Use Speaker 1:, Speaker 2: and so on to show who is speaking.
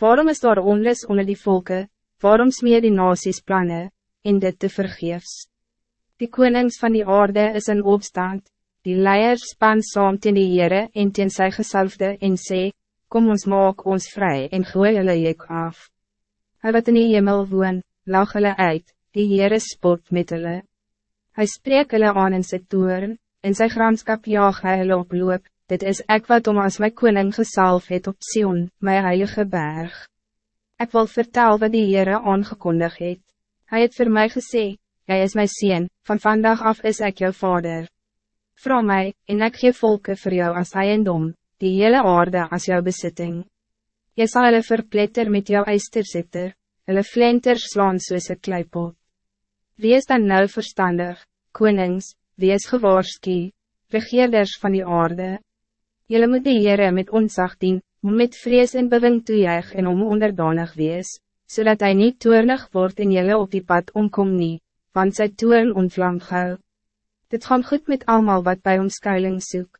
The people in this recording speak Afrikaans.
Speaker 1: Waarom is daar onlis onder die volken, waarom smeer die nasies plannen, in dit te vergeefs? Die konings van die aarde is in opstand, die leiers span saam teen die Heere en teen sy gesalfde en sê, kom ons maak ons vrij en gooi hulle jek af. Hy wat in die hemel woon, lag hulle uit, die Heere spot met hulle. Hy spreek hulle aan in sy toren, in sy gramskap jaag hy hulle oploop, dit is ek wat om als my koning gesalf het op Sion, my heilige berg. Ik wil vertel wat die Heere aangekondig het. Hij het voor mij gesê, Jij is mijn sien, van vandaag af is ik jouw vader. Vrouw mij, en ik geef volken voor jou als eiendom, die hele aarde als jouw bezitting. Jy sal hulle verpletter met jou eisterzitter, hulle flenters slaan soos een kleipot. Wie is dan nou verstandig, konings, wie is gewaarski, regeerders van die aarde? Jullie moet die Heere met ontzag dien, om met vrees en bewing toejuig en om onderdanig wees, zodat hij niet toornig wordt en jullie op die pad omkom nie, want sy toorn ontvlam gauw. Dit gaan goed met allemaal wat bij ons skuiling soek.